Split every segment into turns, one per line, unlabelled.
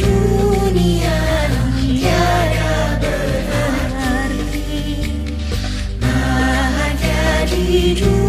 dunia tiada berarti. Bahagia di dunia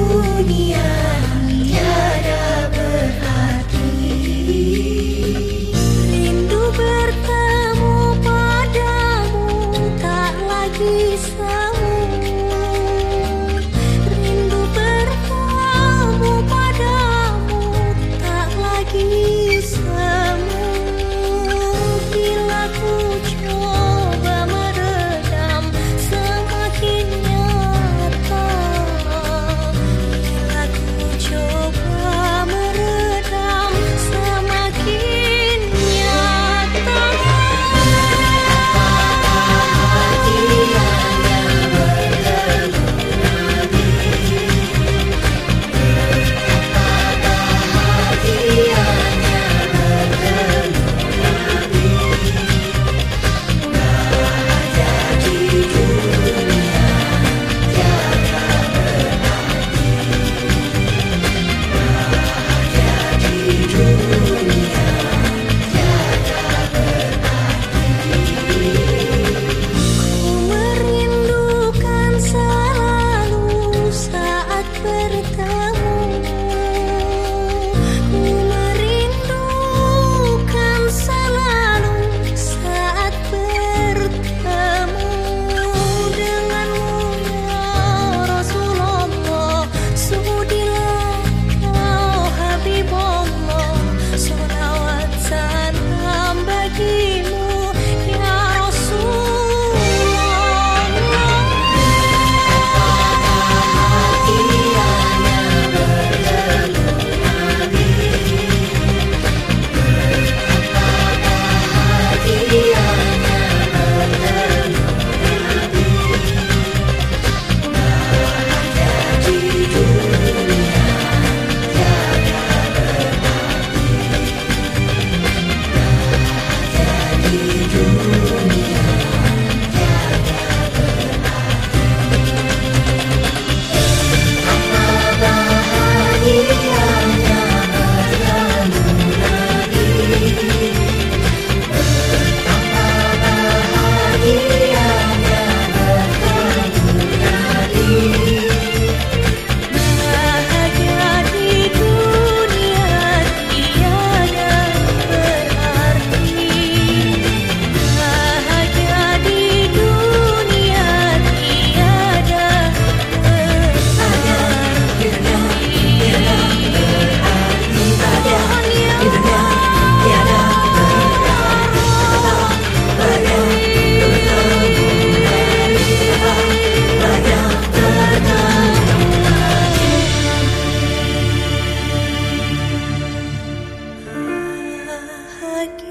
lagi